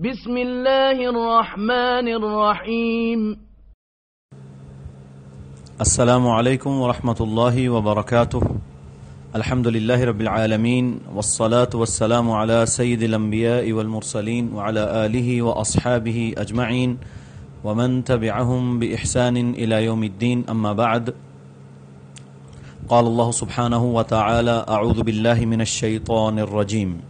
بسم الله الرحمن الرحيم السلام عليكم ورحمة الله وبركاته الحمد لله رب العالمين والصلاة والسلام على سيد الأنبياء والمرسلين وعلى آله وأصحابه أجمعين ومن تبعهم بإحسان إلى يوم الدين أما بعد۔ قال الله سبحانه وتعالى أعوذ بالله من الشيطان الرجيم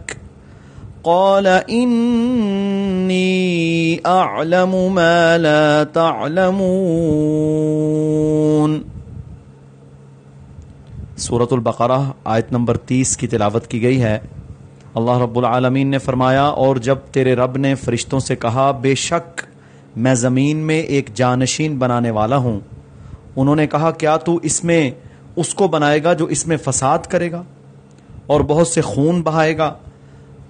قال انی اعلم ما لا تعلمون سورة البقرہ آیت نمبر تیس کی تلاوت کی گئی ہے۔ اللہ رب العالمین نے فرمایا، اور جب تیرے رب نے فرشتوں سے کہا، بے شک میں زمین میں ایک جانشین بنانے والا ہوں۔ انہوں نے کہا، کیا تو اس میں اس کو بنائے گا جو اس میں فساد کرے گا اور بہت سے خون بہائے گا؟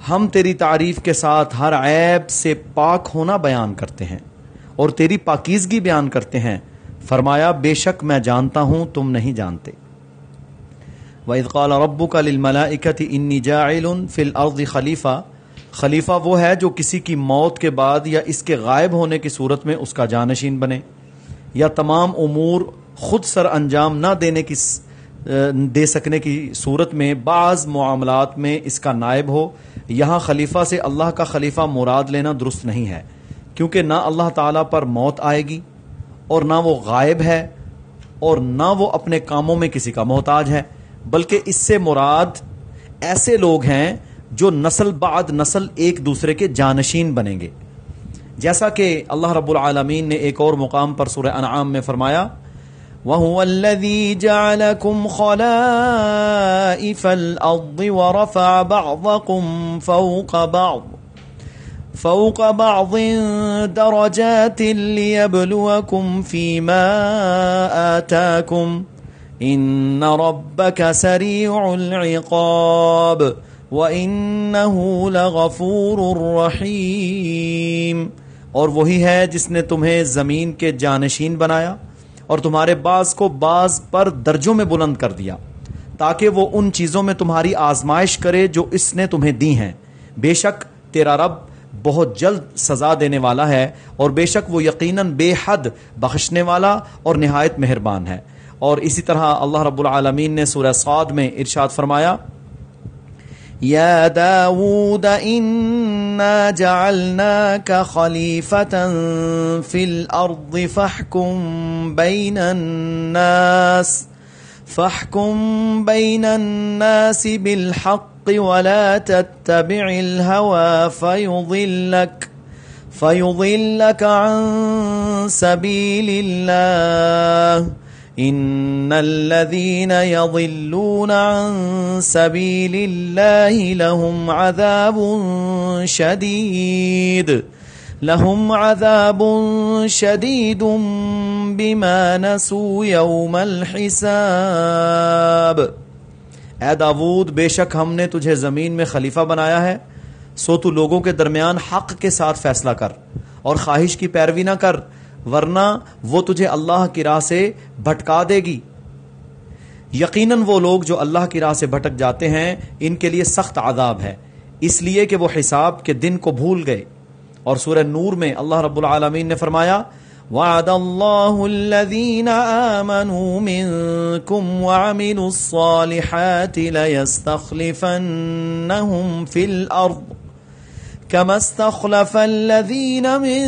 ہم تیری تعریف کے ساتھ ہر عیب سے پاک ہونا بیان کرتے ہیں اور تیری پاکیزگی بیان کرتے ہیں۔ فرمایا، بے شک میں جانتا ہوں، تم نہیں جانتے۔ وَإِذْ قَالَ رَبُّكَ لِلْمَلَائِكَةِ إِنِّي جَاعِلٌ فِي الْأَرْضِ خلیفہ خلیفہ وہ ہے جو کسی کی موت کے بعد یا اس کے غائب ہونے کی صورت میں اس کا جانشین بنے۔ یا تمام امور خود سر انجام نہ دینے کی دے سکنے کی صورت میں بعض معاملات میں اس کا نائب ہو۔ یہاں خلیفہ سے اللہ کا خلیفہ مراد لینا درست نہیں ہے، کیونکہ نہ اللہ تعالیٰ پر موت آئے گی اور نہ وہ غائب ہے اور نہ وہ اپنے کاموں میں کسی کا محتاج ہے، بلکہ اس سے مراد ایسے لوگ ہیں جو نسل بعد نسل ایک دوسرے کے جانشین بنیں گے۔ جیسا کہ اللہ رب العالمین نے ایک اور مقام پر سورہ انعام میں فرمایا وهو الذي جعلكم خلائف الأرض ورفع بعضكم فوق بعض فوق بعض درجات ليبلوكم فيما آتاكم إن ربك سريع العقاب وإنه لغفور رحيم اور وہی ہے جس نے تمہیں زمین کے جانشین بنایا اور تمہارے بعض کو بعض پر درجوں میں بلند کر دیا، تاکہ وہ ان چیزوں میں تمہاری آزمائش کرے جو اس نے تمہیں دی ہیں۔ بے شک تیرا رب بہت جلد سزا دینے والا ہے، اور بے شک وہ یقیناً بے حد بخشنے والا اور نہایت مہربان ہے۔ اور اسی طرح اللہ رب العالمین نے سورہ صاد میں ارشاد فرمایا يا داود إنا جعلناك خليفة في الأرض فاحكم بين الناس، فاحكم بين الناس بالحق ولا تتبع الهوى فيضلك فيضلك عن سبيل الله. ان الذين يضلون عن سبيل الله لهم عذاب شديد لهم عذاب شديد بما نسوا يوم الحساب اے داود بے شک ہم نے تجھے زمین میں خلیفہ بنایا ہے، سو تو لوگوں کے درمیان حق کے ساتھ فیصلہ کر اور خواہش کی پیروی نہ کر۔ ورنہ وہ تجھے اللہ کی راہ سے بھٹکا دے گی۔ یقیناً وہ لوگ جو اللہ کی راہ سے بھٹک جاتے ہیں، ان کے لیے سخت عذاب ہے۔ اس لیے کہ وہ حساب کے دن کو بھول گئے۔ اور سورہ نور میں اللہ رب العالمین نے فرمایا، وعد اللہ الذین آمنوا منکم وعملوا الصالحات لیستخلفنہم فی الارض كما استخلف الذين من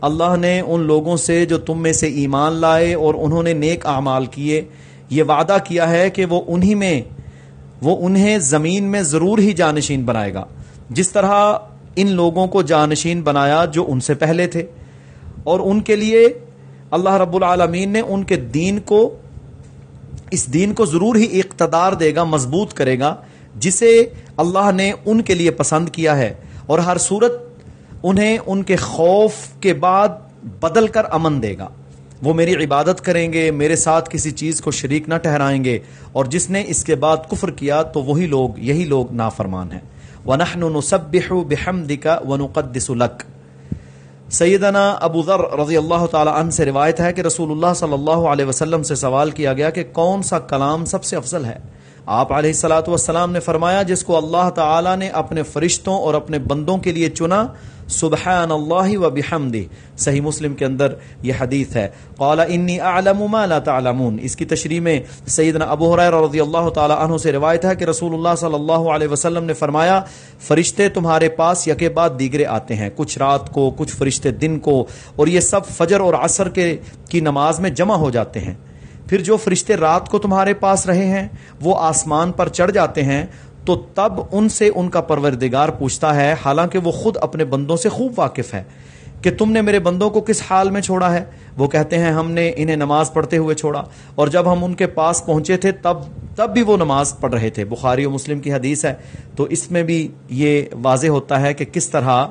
اللہ نے ان لوگوں سے جو تم میں سے ایمان لائے اور انہوں نے نیک اعمال کیے، یہ وعدہ کیا ہے کہ وہ انہی میں، وہ انہیں زمین میں ضرور ہی جانشین بنائے گا۔ جس طرح ان لوگوں کو جانشین بنایا جو ان سے پہلے تھے۔ اور ان کے لیے اللہ رب العالمین نے ان کے دین کو، اس دین کو ضرور ہی اقتدار دے گا، مضبوط کرے گا، جسے اللہ نے ان کے لیے پسند کیا ہے۔ اور ہر صورت انہیں ان کے خوف کے بعد بدل کر امن دے گا۔ وہ میری عبادت کریں گے، میرے ساتھ کسی چیز کو شریک نہ ٹھہرائیں گے۔ اور جس نے اس کے بعد کفر کیا تو وہی لوگ، یہی لوگ نافرمان ہیں۔ وَنَحْنُ نُسَبِّحُ بِحَمْدِكَ وَنُقَدِّسُ لَكَ سیدنا ابو ذر رضی اللہ تعالی عنہ سے روایت ہے کہ رسول اللہ صلی اللہ علیہ وسلم سے سوال کیا گیا کہ کون سا کلام سب سے افضل ہے؟ آپ علیہ السلاۃ والسلام نے فرمایا، جس کو اللہ تعالی نے اپنے فرشتوں اور اپنے بندوں کے لیے چنا سبحان اللہ و بحمدہ۔ صحیح مسلم کے اندر یہ حدیث ہے۔ قال، انی اعلم ما لا تعلمون. اس کی تشریح میں سیدنا ابو ہریرہ رضی اللہ تعالی عنہ سے روایت ہے کہ رسول اللہ صلی اللہ علیہ وسلم نے فرمایا، فرشتے تمہارے پاس یکے بعد دیگرے آتے ہیں۔ کچھ رات کو، کچھ فرشتے دن کو، اور یہ سب فجر اور عصر کے، کی نماز میں جمع ہو جاتے ہیں۔ پھر جو فرشتے رات کو تمہارے پاس رہے ہیں، وہ آسمان پر چڑھ جاتے ہیں، تو تب ان سے ان کا پروردگار پوچھتا ہے، حالانکہ وہ خود اپنے بندوں سے خوب واقف ہے، کہ تم نے میرے بندوں کو کس حال میں چھوڑا ہے؟ وہ کہتے ہیں، ہم نے انہیں نماز پڑھتے ہوئے چھوڑا، اور جب ہم ان کے پاس پہنچے تھے، تب تب بھی وہ نماز پڑھ رہے تھے۔ بخاری و مسلم کی حدیث ہے، تو اس میں بھی یہ واضح ہوتا ہے کہ کس طرح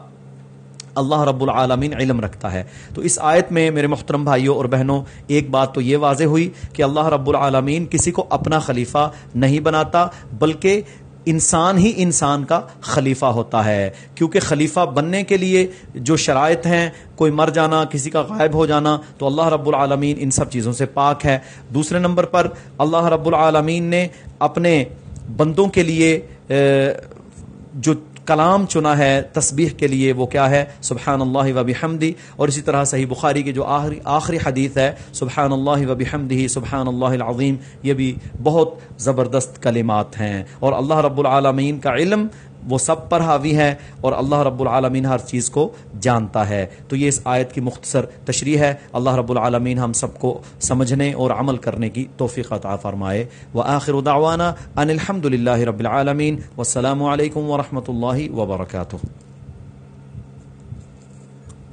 اللہ رب العالمین علم رکھتا ہے۔ تو اس آیت میں میرے محترم بھائیوں اور بہنوں، ایک بات تو یہ واضح ہوئی کہ اللہ رب العالمین کسی کو اپنا خلیفہ نہیں بناتا، بلکہ انسان ہی انسان کا خلیفہ ہوتا ہے۔ کیونکہ خلیفہ بننے کے لیے جو شرائط ہیں، کوئی مر جانا، کسی کا غائب ہو جانا، تو اللہ رب العالمین ان سب چیزوں سے پاک ہے۔ دوسرے نمبر پر، اللہ رب العالمین نے اپنے بندوں کے لیے جو کلام چنا ہے، تسبیح کے لیے وہ کیا ہے؟ سبحان اللہ و بحمدی۔ اور اسی طرح صحیح بخاری کی جو آخری آخری حدیث ہے سبحان اللہ و بحمدی سبحان اللہ العظیم، یہ بھی بہت زبردست کلمات ہیں۔ اور اللہ رب العالمین کا علم وہ سب پر حاوی ہے اور اللہ رب العالمین ہر چیز کو جانتا ہے۔ تو یہ اس آیت کی مختصر تشریح ہے۔ اللہ رب العالمین ہم سب کو سمجھنے اور عمل کرنے کی توفیق عطا فرمائے۔ وآخر دعوانا ان الحمد للہ رب العالمین۔ والسلام علیکم ورحمۃ اللہ وبرکاتہ۔